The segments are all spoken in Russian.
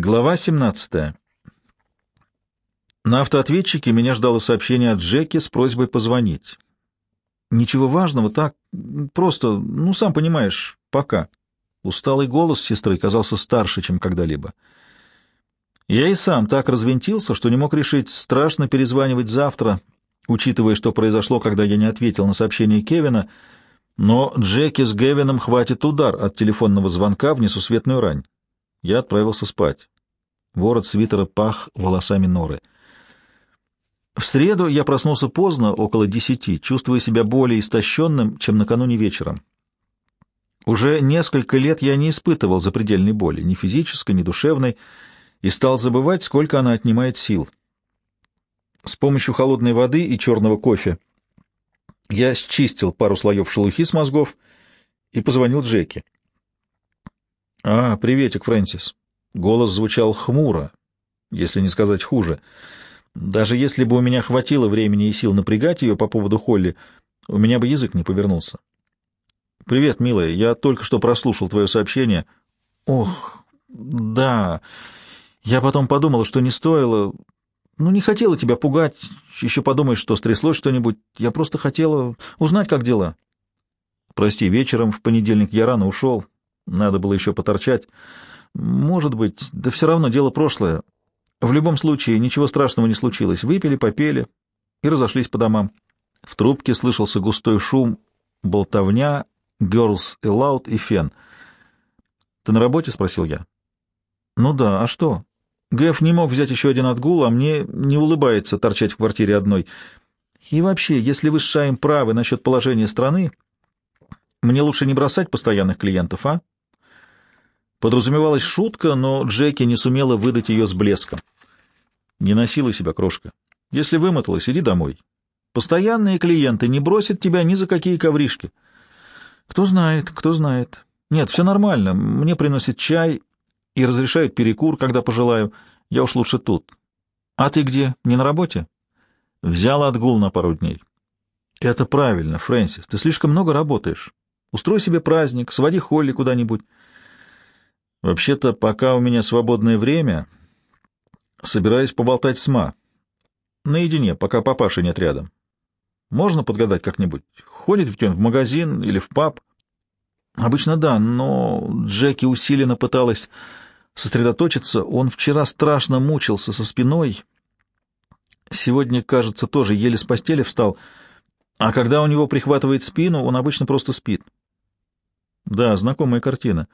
Глава 17. На автоответчике меня ждало сообщение от Джеки с просьбой позвонить. Ничего важного, так, просто, ну, сам понимаешь, пока. Усталый голос сестры казался старше, чем когда-либо. Я и сам так развинтился, что не мог решить, страшно перезванивать завтра, учитывая, что произошло, когда я не ответил на сообщение Кевина, но Джеки с Гевином хватит удар от телефонного звонка в несусветную рань. Я отправился спать. Ворот свитера пах волосами норы. В среду я проснулся поздно, около десяти, чувствуя себя более истощенным, чем накануне вечером. Уже несколько лет я не испытывал запредельной боли, ни физической, ни душевной, и стал забывать, сколько она отнимает сил. С помощью холодной воды и черного кофе я счистил пару слоев шелухи с мозгов и позвонил Джеки. «А, приветик, Фрэнсис». Голос звучал хмуро, если не сказать хуже. Даже если бы у меня хватило времени и сил напрягать ее по поводу Холли, у меня бы язык не повернулся. «Привет, милая, я только что прослушал твое сообщение». «Ох, да. Я потом подумала, что не стоило. Ну, не хотела тебя пугать. Еще подумаешь, что стряслось что-нибудь. Я просто хотела узнать, как дела». «Прости, вечером в понедельник я рано ушел. Надо было еще поторчать. Может быть, да все равно дело прошлое. В любом случае, ничего страшного не случилось. Выпили, попели и разошлись по домам. В трубке слышался густой шум, болтовня, «Girls Aloud» и «Фен». «Ты на работе?» — спросил я. «Ну да, а что? Гэф не мог взять еще один отгул, а мне не улыбается торчать в квартире одной. И вообще, если вы с Шаем правы насчет положения страны, мне лучше не бросать постоянных клиентов, а?» Подразумевалась шутка, но Джеки не сумела выдать ее с блеском. «Не носила себя, крошка. Если вымоталась, иди домой. Постоянные клиенты не бросят тебя ни за какие ковришки. Кто знает, кто знает. Нет, все нормально. Мне приносят чай и разрешают перекур, когда пожелаю. Я уж лучше тут. А ты где? Не на работе? Взял отгул на пару дней. Это правильно, Фрэнсис. Ты слишком много работаешь. Устрой себе праздник, своди Холли куда-нибудь. Вообще-то, пока у меня свободное время, собираюсь поболтать с Ма. Наедине, пока папаши нет рядом. Можно подгадать как-нибудь? Ходит ведь он в магазин или в паб? Обычно да, но Джеки усиленно пыталась сосредоточиться. Он вчера страшно мучился со спиной. Сегодня, кажется, тоже еле с постели встал. А когда у него прихватывает спину, он обычно просто спит. Да, знакомая картина.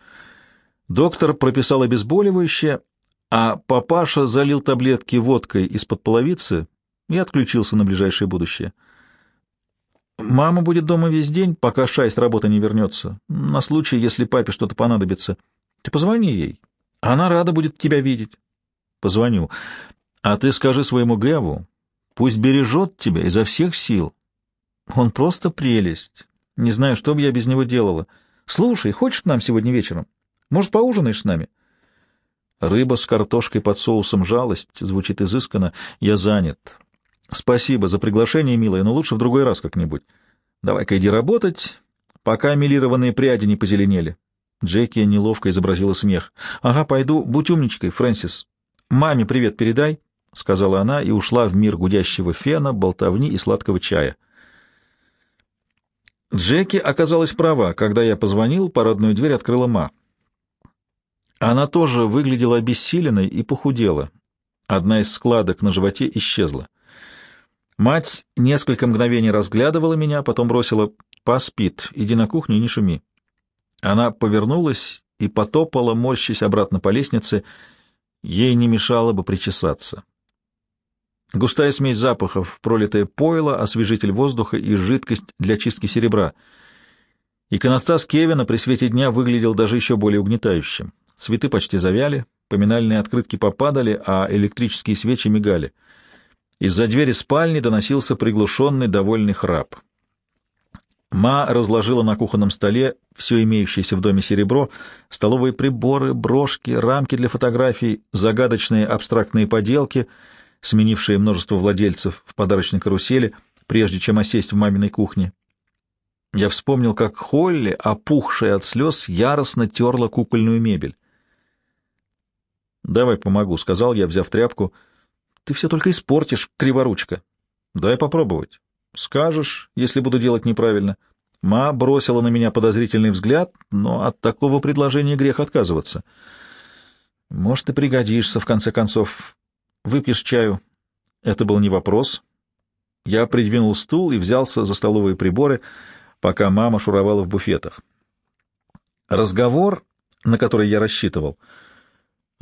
Доктор прописал обезболивающее, а папаша залил таблетки водкой из-под половицы и отключился на ближайшее будущее. Мама будет дома весь день, пока Шай с работы не вернется, на случай, если папе что-то понадобится. Ты позвони ей. Она рада будет тебя видеть. Позвоню. А ты скажи своему Гэву, пусть бережет тебя изо всех сил. Он просто прелесть. Не знаю, что бы я без него делала. Слушай, хочешь к нам сегодня вечером? Может, поужинаешь с нами? Рыба с картошкой под соусом «жалость» звучит изысканно. Я занят. Спасибо за приглашение, милая, но лучше в другой раз как-нибудь. Давай-ка иди работать, пока милированные пряди не позеленели. Джеки неловко изобразила смех. Ага, пойду. Будь умничкой, Фрэнсис. Маме привет передай, — сказала она и ушла в мир гудящего фена, болтовни и сладкого чая. Джеки оказалась права. Когда я позвонил, парадную дверь открыла Ма. Она тоже выглядела обессиленной и похудела. Одна из складок на животе исчезла. Мать несколько мгновений разглядывала меня, потом бросила «Поспит, иди на кухню и не шуми». Она повернулась и потопала, морщись обратно по лестнице. Ей не мешало бы причесаться. Густая смесь запахов, пролитое пойло, освежитель воздуха и жидкость для чистки серебра. Иконостас Кевина при свете дня выглядел даже еще более угнетающим. Цветы почти завяли, поминальные открытки попадали, а электрические свечи мигали. Из-за двери спальни доносился приглушенный довольный храп. Ма разложила на кухонном столе все имеющееся в доме серебро, столовые приборы, брошки, рамки для фотографий, загадочные абстрактные поделки, сменившие множество владельцев в подарочной карусели, прежде чем осесть в маминой кухне. Я вспомнил, как Холли, опухшая от слез, яростно терла кукольную мебель. «Давай помогу», — сказал я, взяв тряпку. «Ты все только испортишь, криворучка». «Дай попробовать». «Скажешь, если буду делать неправильно». Ма бросила на меня подозрительный взгляд, но от такого предложения грех отказываться. «Может, и пригодишься, в конце концов. Выпьешь чаю». Это был не вопрос. Я придвинул стул и взялся за столовые приборы, пока мама шуровала в буфетах. Разговор, на который я рассчитывал,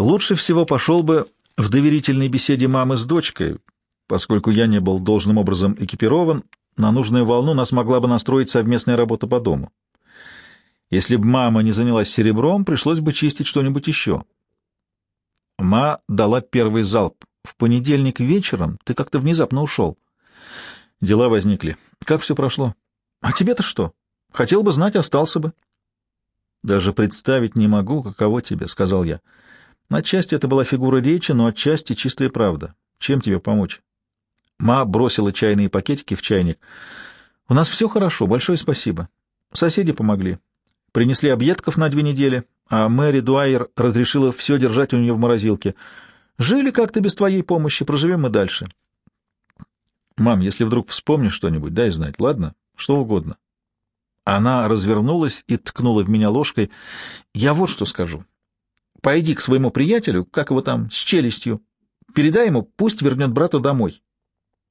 лучше всего пошел бы в доверительной беседе мамы с дочкой, поскольку я не был должным образом экипирован, на нужную волну нас могла бы настроить совместная работа по дому. Если бы мама не занялась серебром, пришлось бы чистить что-нибудь еще. Ма дала первый залп. В понедельник вечером ты как-то внезапно ушел. Дела возникли. Как все прошло? А тебе-то что? Хотел бы знать, остался бы. Даже представить не могу, каково тебе, — сказал я. Отчасти это была фигура речи, но отчасти чистая правда. Чем тебе помочь? Ма бросила чайные пакетики в чайник. У нас все хорошо, большое спасибо. Соседи помогли. Принесли объедков на две недели, а Мэри Дуайер разрешила все держать у нее в морозилке. Жили как-то без твоей помощи, проживем мы дальше. Мам, если вдруг вспомнишь что-нибудь, дай знать, ладно? Что угодно. Она развернулась и ткнула в меня ложкой. Я вот что скажу. Пойди к своему приятелю, как его там, с челюстью. Передай ему, пусть вернет брата домой.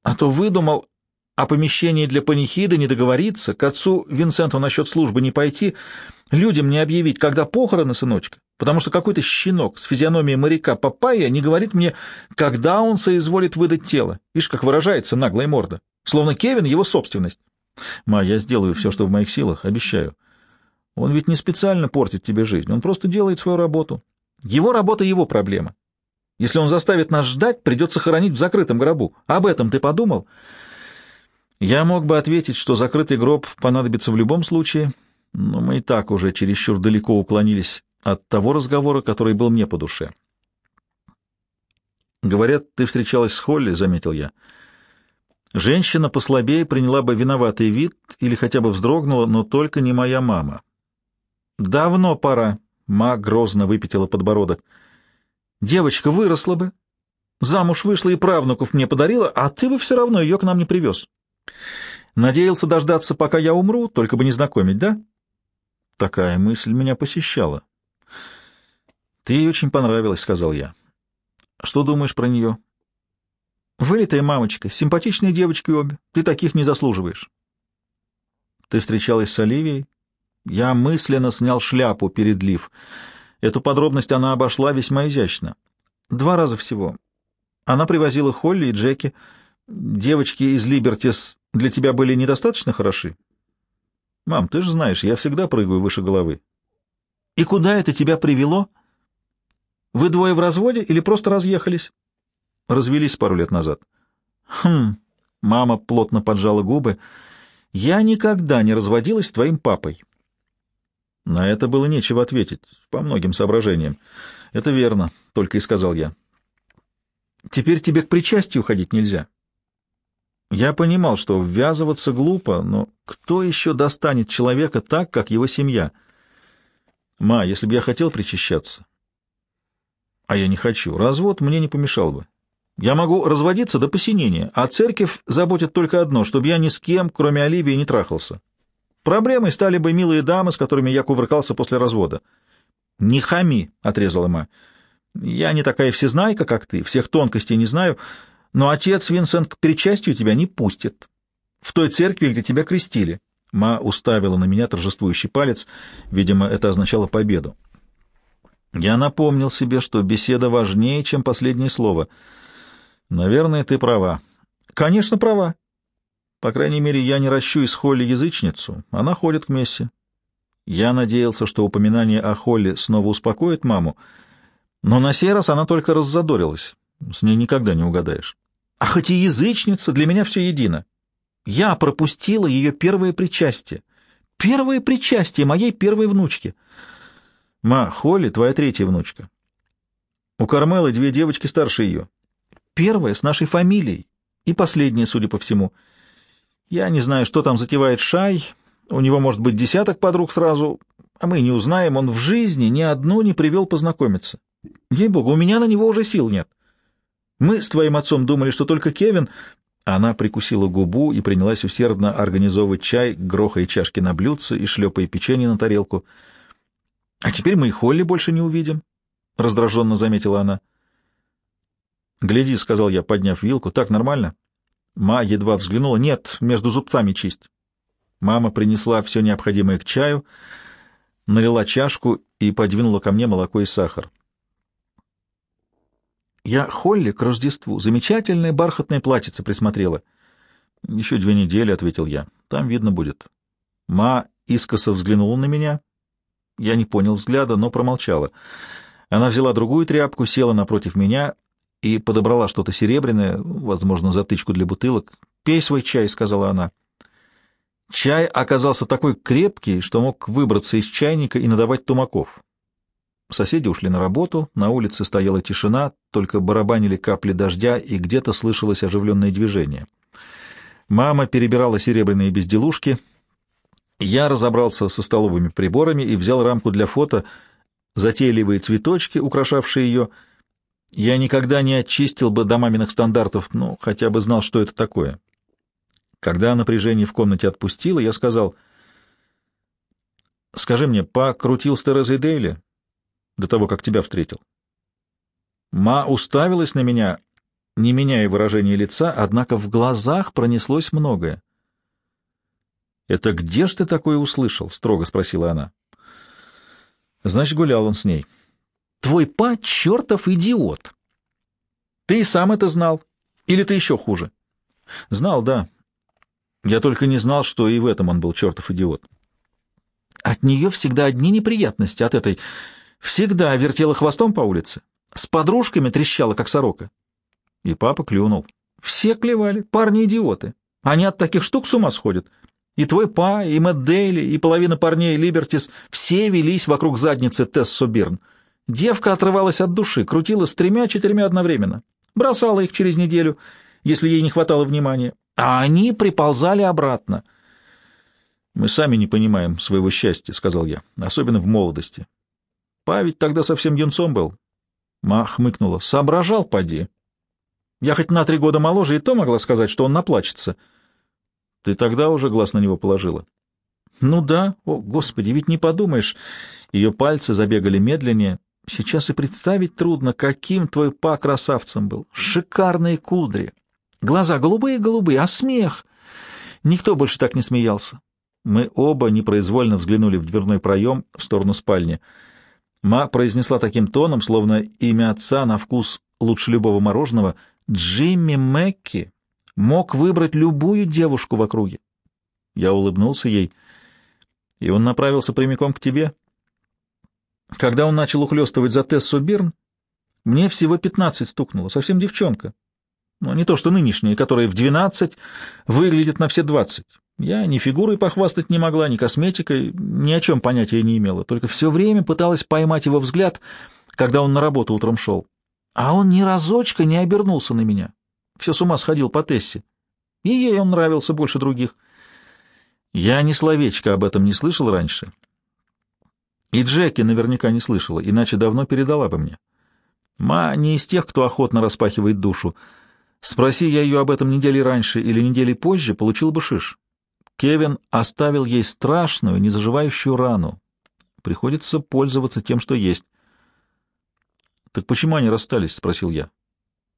А то выдумал о помещении для панихиды не договориться, к отцу Винсенту насчет службы не пойти, людям не объявить, когда похороны, сыночка, потому что какой-то щенок с физиономией моряка Папайя не говорит мне, когда он соизволит выдать тело. Видишь, как выражается наглая морда. Словно Кевин — его собственность. Ма, я сделаю все, что в моих силах, обещаю. Он ведь не специально портит тебе жизнь, он просто делает свою работу. Его работа — его проблема. Если он заставит нас ждать, придется хоронить в закрытом гробу. Об этом ты подумал? Я мог бы ответить, что закрытый гроб понадобится в любом случае, но мы и так уже чересчур далеко уклонились от того разговора, который был мне по душе. «Говорят, ты встречалась с Холли», — заметил я. Женщина послабее приняла бы виноватый вид или хотя бы вздрогнула, но только не моя мама. «Давно пора», — ма грозно выпятила подбородок. «Девочка выросла бы, замуж вышла и правнуков мне подарила, а ты бы все равно ее к нам не привез. Надеялся дождаться, пока я умру, только бы не знакомить, да?» Такая мысль меня посещала. «Ты ей очень понравилась», — сказал я. «Что думаешь про нее?» Вылитая мамочка, симпатичные девочки обе. Ты таких не заслуживаешь. Ты встречалась с Оливией? Я мысленно снял шляпу перед Лив. Эту подробность она обошла весьма изящно. Два раза всего. Она привозила Холли и Джеки. Девочки из Либертис для тебя были недостаточно хороши? Мам, ты же знаешь, я всегда прыгаю выше головы. И куда это тебя привело? Вы двое в разводе или просто разъехались? Развелись пару лет назад. Хм, мама плотно поджала губы. Я никогда не разводилась с твоим папой. На это было нечего ответить, по многим соображениям. Это верно, только и сказал я. Теперь тебе к причастию ходить нельзя. Я понимал, что ввязываться глупо, но кто еще достанет человека так, как его семья? Ма, если бы я хотел причащаться, а я не хочу, развод мне не помешал бы. Я могу разводиться до посинения, а церковь заботит только одно, чтобы я ни с кем, кроме Оливии, не трахался. Проблемой стали бы милые дамы, с которыми я кувыркался после развода. «Не хами», — отрезала ма. «Я не такая всезнайка, как ты, всех тонкостей не знаю, но отец Винсент к причастию тебя не пустит. В той церкви, где тебя крестили». Ма уставила на меня торжествующий палец, видимо, это означало победу. Я напомнил себе, что беседа важнее, чем последнее слово — Наверное, ты права. Конечно, права. По крайней мере, я не ращу из Холли язычницу. Она ходит к мессе. Я надеялся, что упоминание о Холли снова успокоит маму, но на сей раз она только раззадорилась. С ней никогда не угадаешь. А хоть и язычница, для меня все едино. Я пропустила ее первое причастие. Первое причастие моей первой внучки. Ма, Холли — твоя третья внучка. У Кармелы две девочки старше ее. Первая с нашей фамилией. И последняя, судя по всему. Я не знаю, что там затевает Шай. У него может быть десяток подруг сразу, а мы не узнаем. Он в жизни ни одну не привел познакомиться. Ей-богу, у меня на него уже сил нет. Мы с твоим отцом думали, что только Кевин... Она прикусила губу и принялась усердно организовывать чай, грохая чашки на блюдце и шлепая печенье на тарелку. — А теперь мы и Холли больше не увидим, — раздраженно заметила она. — Гляди, — сказал я, подняв вилку, — так нормально? Ма едва взглянула. — Нет, между зубцами чисть. Мама принесла все необходимое к чаю, налила чашку и подвинула ко мне молоко и сахар. Я Холли к Рождеству замечательное бархатное платьице присмотрела. — Еще две недели, — ответил я. — Там видно будет. Ма искоса взглянула на меня. Я не понял взгляда, но промолчала. Она взяла другую тряпку, села напротив меня и подобрала что-то серебряное, возможно, затычку для бутылок. «Пей свой чай», — сказала она. Чай оказался такой крепкий, что мог выбраться из чайника и надавать тумаков. Соседи ушли на работу, на улице стояла тишина, только барабанили капли дождя, и где-то слышалось оживленное движение. Мама перебирала серебряные безделушки. Я разобрался со столовыми приборами и взял рамку для фото — затейливые цветочки, украшавшие ее. Я никогда не очистил бы до маминых стандартов, но хотя бы знал, что это такое. Когда напряжение в комнате отпустило, я сказал, «Скажи мне, па крутил с Терезой Дейли до того, как тебя встретил?» Ма уставилась на меня, не меняя выражения лица, однако в глазах пронеслось многое. «Это где ж ты такое услышал?» — строго спросила она. Значит, гулял он с ней. Твой па — чертов идиот. Ты и сам это знал. Или ты еще хуже? Знал, да. Я только не знал, что и в этом он был чертов идиот. От нее всегда одни неприятности, от этой. Всегда вертела хвостом по улице. С подружками трещала, как сорока. И папа клюнул. Все клевали, парни-идиоты. Они от таких штук с ума сходят. И твой па, и Мэтт Дейли, и половина парней Либертис все велись вокруг задницы Тессо Бирн. Девка отрывалась от души, крутила с тремя-четырьмя одновременно. Бросала их через неделю, если ей не хватало внимания. А они приползали обратно. «Мы сами не понимаем своего счастья», — сказал я, — «особенно в молодости». «Па ведь тогда совсем юнцом был». Ма хмыкнула. «Соображал, поди. Я хоть на три года моложе, и то могла сказать, что он наплачется». Ты тогда уже глаз на него положила? Ну да. О, господи, ведь не подумаешь. Ее пальцы забегали медленнее. Сейчас и представить трудно, каким твой па красавцем был. Шикарные кудри. Глаза голубые-голубые, а смех... Никто больше так не смеялся. Мы оба непроизвольно взглянули в дверной проем в сторону спальни. Ма произнесла таким тоном, словно имя отца на вкус лучше любого мороженого. «Джимми Мэкки мог выбрать любую девушку в округе. Я улыбнулся ей, и он направился прямиком к тебе. Когда он начал ухлёстывать за Тессу Бирн, мне всего пятнадцать стукнуло, совсем девчонка. Ну, не то что нынешняя, которая в двенадцать выглядит на все двадцать. Я ни фигурой похвастать не могла, ни косметикой, ни о чем понятия не имела, только все время пыталась поймать его взгляд, когда он на работу утром шел. А он ни разочка не обернулся на меня все с ума сходил по Тессе. И ей он нравился больше других. Я ни словечка об этом не слышал раньше. И Джеки наверняка не слышала, иначе давно передала бы мне. Ма не из тех, кто охотно распахивает душу. Спроси я ее об этом недели раньше или недели позже, получил бы шиш. Кевин оставил ей страшную, незаживающую рану. Приходится пользоваться тем, что есть. — Так почему они расстались? — спросил я.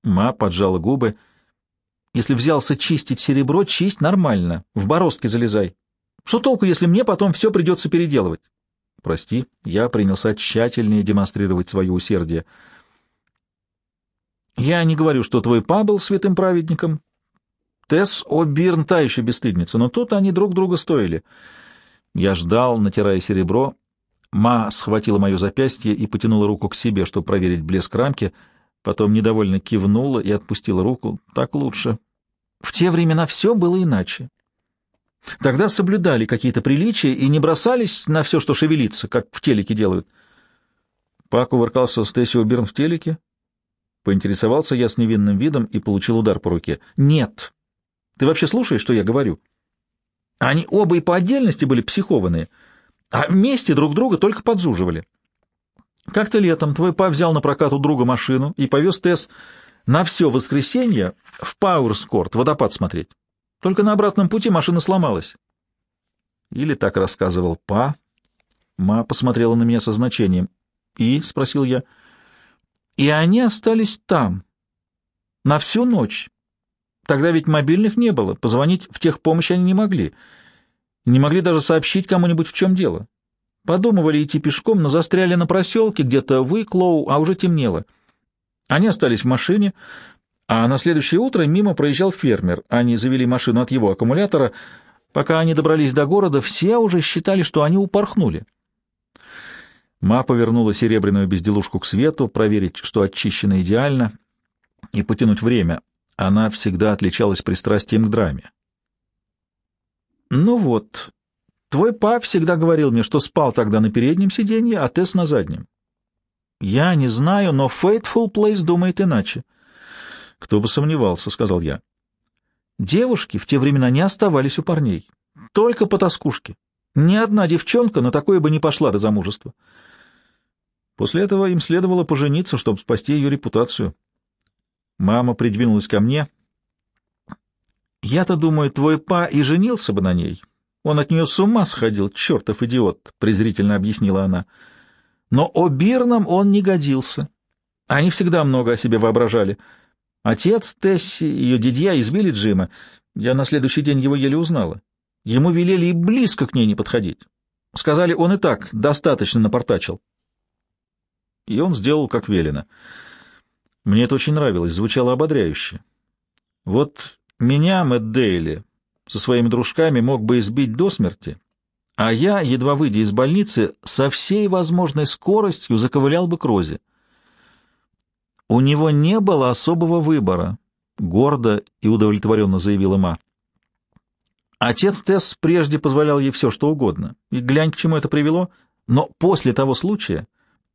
Ма поджала губы. Если взялся чистить серебро, чисть нормально. В бороздки залезай. Что толку, если мне потом все придется переделывать? Прости, я принялся тщательнее демонстрировать свое усердие. Я не говорю, что твой па был святым праведником. Тесс О'Бирн та еще бесстыдница, но тут они друг друга стоили. Я ждал, натирая серебро. Ма схватила мое запястье и потянула руку к себе, чтобы проверить блеск рамки — Потом недовольно кивнула и отпустила руку. Так лучше. В те времена все было иначе. Тогда соблюдали какие-то приличия и не бросались на все, что шевелится, как в телеке делают. Пак увыркался Стесси Уберн в телеке. Поинтересовался я с невинным видом и получил удар по руке. «Нет! Ты вообще слушаешь, что я говорю?» Они оба и по отдельности были психованные, а вместе друг друга только подзуживали. Как-то летом твой па взял на прокат у друга машину и повез Тесс на все воскресенье в Пауэрскорт водопад смотреть. Только на обратном пути машина сломалась. Или так рассказывал па. Ма посмотрела на меня со значением. «И?» — спросил я. «И они остались там. На всю ночь. Тогда ведь мобильных не было, позвонить в техпомощь они не могли. Не могли даже сообщить кому-нибудь, в чем дело. Подумывали идти пешком, но застряли на проселке где-то в Иклоу, а уже темнело. Они остались в машине, а на следующее утро мимо проезжал фермер. Они завели машину от его аккумулятора. Пока они добрались до города, все уже считали, что они упорхнули. Ма повернула серебряную безделушку к свету, проверить, что очищено идеально, и потянуть время. Она всегда отличалась пристрастием к драме. «Ну вот, Твой пап всегда говорил мне, что спал тогда на переднем сиденье, а Тесс на заднем. Я не знаю, но Faithful Place думает иначе. Кто бы сомневался, — сказал я. Девушки в те времена не оставались у парней. Только по тоскушке. Ни одна девчонка на такое бы не пошла до замужества. После этого им следовало пожениться, чтобы спасти ее репутацию. Мама придвинулась ко мне. «Я-то думаю, твой па и женился бы на ней, он от нее с ума сходил, чертов идиот, — презрительно объяснила она. Но о Бирном он не годился. Они всегда много о себе воображали. Отец Тесси, ее дядья избили Джима. Я на следующий день его еле узнала. Ему велели и близко к ней не подходить. Сказали, он и так достаточно напортачил. И он сделал, как велено. Мне это очень нравилось, звучало ободряюще. Вот меня, Мэтт Дейли, со своими дружками мог бы избить до смерти, а я, едва выйдя из больницы, со всей возможной скоростью заковылял бы к Розе. У него не было особого выбора, — гордо и удовлетворенно заявила Ма. Отец Тесс прежде позволял ей все, что угодно, и глянь, к чему это привело, но после того случая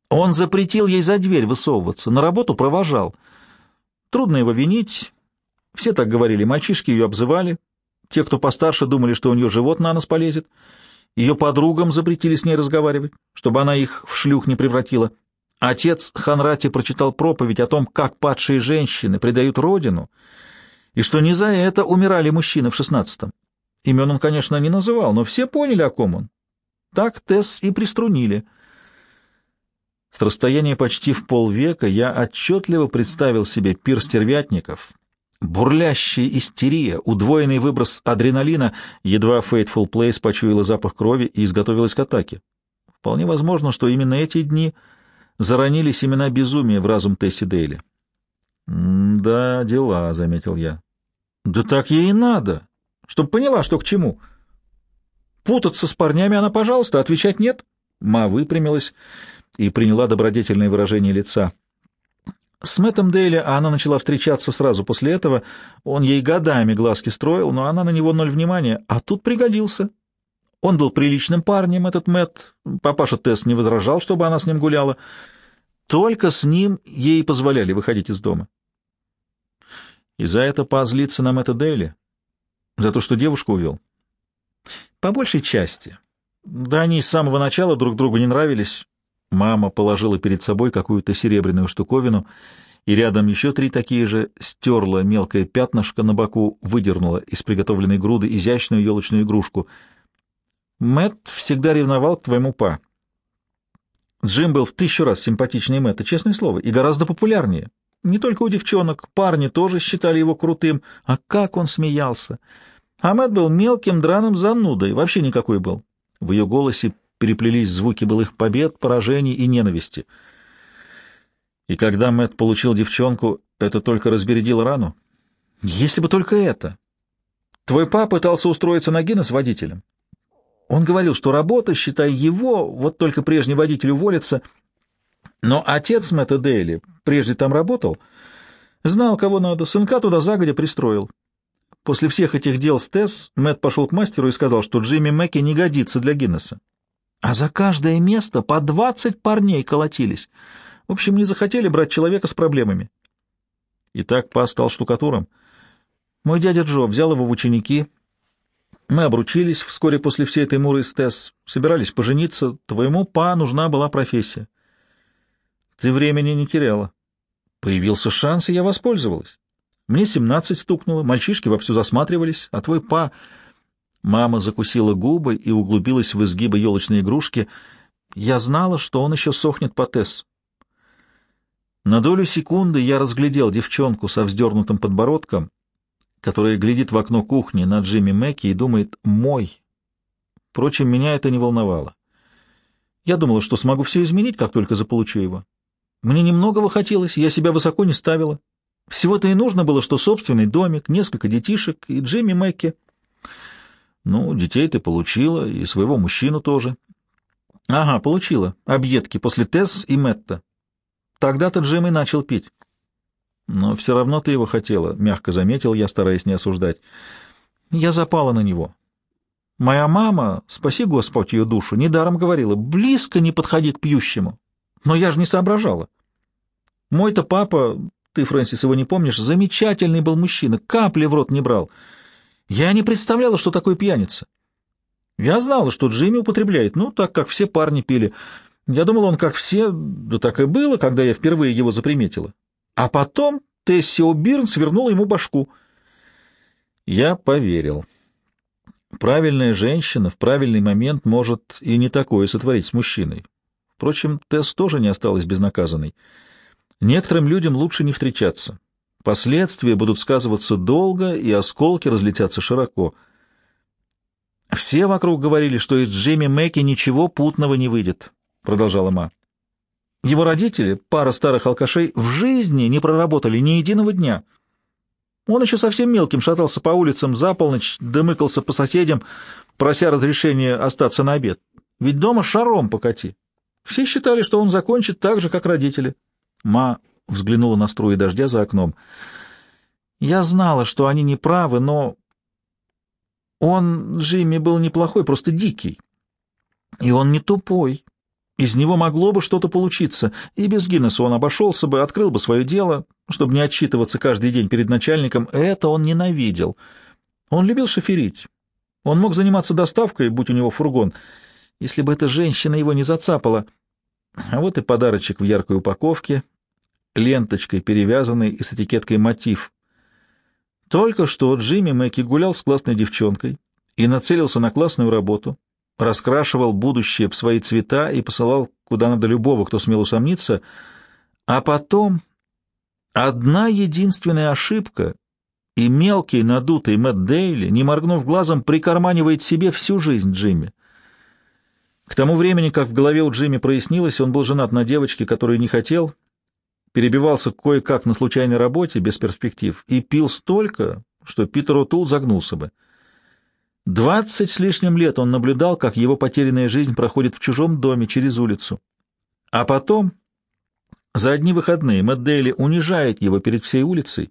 он запретил ей за дверь высовываться, на работу провожал. Трудно его винить, все так говорили, мальчишки ее обзывали, те, кто постарше, думали, что у нее живот на нос полезет. Ее подругам запретили с ней разговаривать, чтобы она их в шлюх не превратила. Отец Ханрати прочитал проповедь о том, как падшие женщины предают родину, и что не за это умирали мужчины в шестнадцатом. Имен он, конечно, не называл, но все поняли, о ком он. Так Тесс и приструнили. С расстояния почти в полвека я отчетливо представил себе пир стервятников, Бурлящая истерия, удвоенный выброс адреналина, едва Fateful Place почуяла запах крови и изготовилась к атаке. Вполне возможно, что именно эти дни заронили семена безумия в разум Тесси Дейли. «Да, дела», — заметил я. «Да так ей и надо, чтобы поняла, что к чему. Путаться с парнями она, пожалуйста, отвечать нет». Ма выпрямилась и приняла добродетельное выражение лица. С Мэттом Дейли она начала встречаться сразу после этого. Он ей годами глазки строил, но она на него ноль внимания. А тут пригодился. Он был приличным парнем, этот Мэтт. Папаша Тесс не возражал, чтобы она с ним гуляла. Только с ним ей позволяли выходить из дома. И за это позлиться на Мэтта Дейли? За то, что девушку увел? По большей части. Да они с самого начала друг другу не нравились. Мама положила перед собой какую-то серебряную штуковину, и рядом еще три такие же, стерла мелкое пятнышко на боку, выдернула из приготовленной груды изящную елочную игрушку. Мэт всегда ревновал к твоему па. Джим был в тысячу раз симпатичнее Мэтта, честное слово, и гораздо популярнее. Не только у девчонок, парни тоже считали его крутым. А как он смеялся! А Мэтт был мелким драным занудой, вообще никакой был. В ее голосе переплелись звуки былых побед, поражений и ненависти. И когда Мэт получил девчонку, это только разбередило рану? Если бы только это! Твой папа пытался устроиться на Гиннес водителем. Он говорил, что работа, считай его, вот только прежний водитель уволится. Но отец Мэтта Дейли прежде там работал, знал, кого надо, сынка туда загодя пристроил. После всех этих дел с Тесс Мэтт пошел к мастеру и сказал, что Джимми Мэкки не годится для Гиннесса. А за каждое место по двадцать парней колотились. В общем, не захотели брать человека с проблемами. И так па стал штукатуром. Мой дядя Джо взял его в ученики. Мы обручились вскоре после всей этой муры с Тесс, собирались пожениться. Твоему па нужна была профессия. Ты времени не теряла. Появился шанс, и я воспользовалась. Мне семнадцать стукнуло, мальчишки вовсю засматривались, а твой па... Мама закусила губы и углубилась в изгибы елочной игрушки. Я знала, что он еще сохнет по Тесс. На долю секунды я разглядел девчонку со вздернутым подбородком, которая глядит в окно кухни на Джимми Мэкки и думает «мой». Впрочем, меня это не волновало. Я думала, что смогу все изменить, как только заполучу его. Мне немногого хотелось, я себя высоко не ставила. Всего-то и нужно было, что собственный домик, несколько детишек и Джимми Мэкки. Ну, детей ты получила, и своего мужчину тоже. Ага, получила. Объедки после Тесс и Мэтта. Тогда-то Джимми начал пить. Но все равно ты его хотела, — мягко заметил я, стараясь не осуждать. Я запала на него. Моя мама, спаси Господь ее душу, недаром говорила, близко не подходи к пьющему. Но я же не соображала. Мой-то папа, ты, Фрэнсис, его не помнишь, замечательный был мужчина, капли в рот не брал. Я не представляла, что такое пьяница. Я знала, что Джимми употребляет, ну, так как все парни пили. Я думала, он как все, да так и было, когда я впервые его заприметила. А потом Тесси О'Бирн свернула ему башку. Я поверил. Правильная женщина в правильный момент может и не такое сотворить с мужчиной. Впрочем, Тесс тоже не осталась безнаказанной. Некоторым людям лучше не встречаться. Последствия будут сказываться долго, и осколки разлетятся широко. «Все вокруг говорили, что из Джимми Мэки ничего путного не выйдет», — продолжала Ма. «Его родители, пара старых алкашей, в жизни не проработали ни единого дня. Он еще совсем мелким шатался по улицам за полночь, дымыкался по соседям, прося разрешения остаться на обед. Ведь дома шаром покати. Все считали, что он закончит так же, как родители». Ма взглянула на струи дождя за окном. Я знала, что они не правы, но он, Джимми, был неплохой, просто дикий. И он не тупой. Из него могло бы что-то получиться, и без Гиннесса он обошелся бы, открыл бы свое дело, чтобы не отчитываться каждый день перед начальником. Это он ненавидел. Он любил шоферить. Он мог заниматься доставкой, будь у него фургон, если бы эта женщина его не зацапала. А вот и подарочек в яркой упаковке, ленточкой перевязанной и с этикеткой «Мотив». Только что Джимми Мэки гулял с классной девчонкой и нацелился на классную работу, раскрашивал будущее в свои цвета и посылал куда надо любого, кто смел усомниться, а потом одна единственная ошибка, и мелкий надутый Мэтт Дейли, не моргнув глазом, прикарманивает себе всю жизнь Джимми. К тому времени, как в голове у Джимми прояснилось, он был женат на девочке, которую не хотел, перебивался кое-как на случайной работе, без перспектив, и пил столько, что Питер Утул загнулся бы. Двадцать с лишним лет он наблюдал, как его потерянная жизнь проходит в чужом доме через улицу. А потом, за одни выходные, Мэтт Дейли унижает его перед всей улицей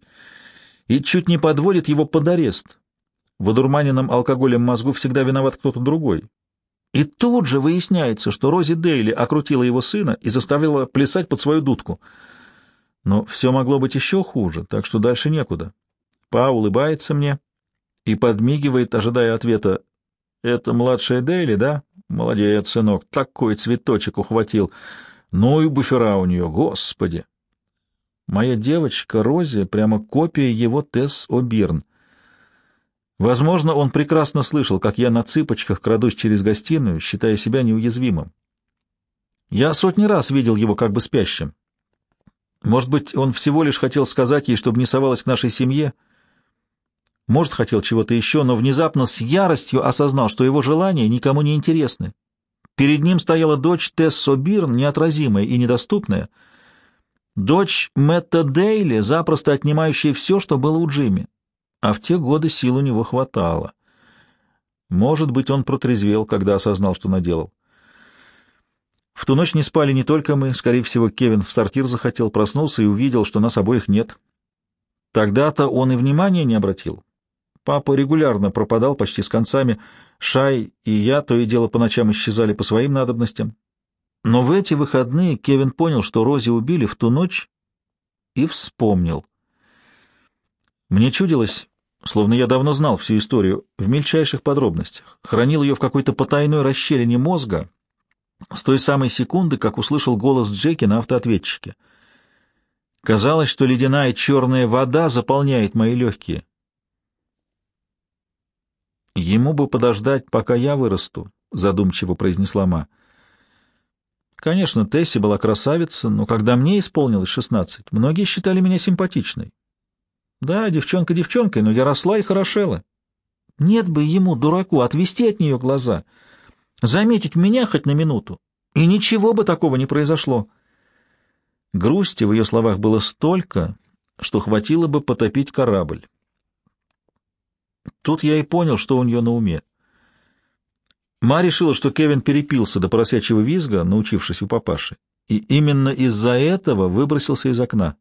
и чуть не подводит его под арест. В одурманенном алкоголем мозгу всегда виноват кто-то другой. И тут же выясняется, что Рози Дейли окрутила его сына и заставила плясать под свою дудку — но все могло быть еще хуже, так что дальше некуда. Па улыбается мне и подмигивает, ожидая ответа. «Это младшая Дейли, да? Молодец, сынок, такой цветочек ухватил. Ну и буфера у нее, господи!» Моя девочка Рози прямо копия его Тесс О'Бирн. Возможно, он прекрасно слышал, как я на цыпочках крадусь через гостиную, считая себя неуязвимым. Я сотни раз видел его как бы спящим, может быть, он всего лишь хотел сказать ей, чтобы не совалась к нашей семье? Может, хотел чего-то еще, но внезапно с яростью осознал, что его желания никому не интересны. Перед ним стояла дочь Тессо Бирн, неотразимая и недоступная, дочь Мэтта Дейли, запросто отнимающая все, что было у Джимми. А в те годы сил у него хватало. Может быть, он протрезвел, когда осознал, что наделал. В ту ночь не спали не только мы, скорее всего, Кевин в сортир захотел, проснулся и увидел, что нас обоих нет. Тогда-то он и внимания не обратил. Папа регулярно пропадал почти с концами, Шай и я то и дело по ночам исчезали по своим надобностям. Но в эти выходные Кевин понял, что Рози убили в ту ночь, и вспомнил. Мне чудилось, словно я давно знал всю историю, в мельчайших подробностях, хранил ее в какой-то потайной расщелине мозга, с той самой секунды, как услышал голос Джеки на автоответчике. Казалось, что ледяная черная вода заполняет мои легкие. «Ему бы подождать, пока я вырасту», — задумчиво произнесла Ма. Конечно, Тесси была красавица, но когда мне исполнилось шестнадцать, многие считали меня симпатичной. Да, девчонка девчонкой, но я росла и хорошела. Нет бы ему, дураку, отвести от нее глаза, заметить меня хоть на минуту, и ничего бы такого не произошло. Грусти в ее словах было столько, что хватило бы потопить корабль. Тут я и понял, что у нее на уме. Ма решила, что Кевин перепился до поросячьего визга, научившись у папаши, и именно из-за этого выбросился из окна.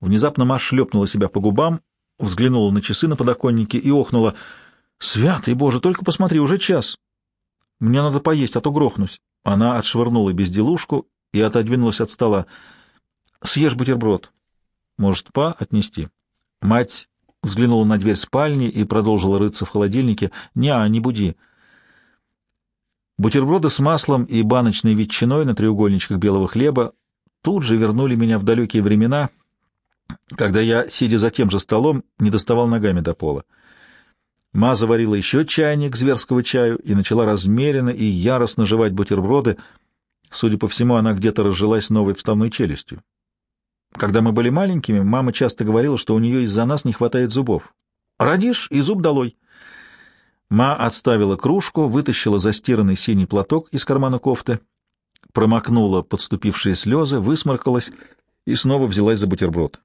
Внезапно Ма шлепнула себя по губам, взглянула на часы на подоконнике и охнула. «Святый Боже, только посмотри, уже час! Мне надо поесть, а то грохнусь!» Она отшвырнула безделушку и отодвинулась от стола. «Съешь бутерброд. Может, па отнести?» Мать взглянула на дверь спальни и продолжила рыться в холодильнике. «Не, не буди». Бутерброды с маслом и баночной ветчиной на треугольничках белого хлеба тут же вернули меня в далекие времена, когда я, сидя за тем же столом, не доставал ногами до пола. Ма заварила еще чайник зверского чаю и начала размеренно и яростно жевать бутерброды. Судя по всему, она где-то разжилась новой вставной челюстью. Когда мы были маленькими, мама часто говорила, что у нее из-за нас не хватает зубов. «Родишь, и зуб долой!» Ма отставила кружку, вытащила застиранный синий платок из кармана кофты, промокнула подступившие слезы, высморкалась и снова взялась за бутерброд.